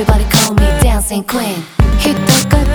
Everybody call me dancing queen 人影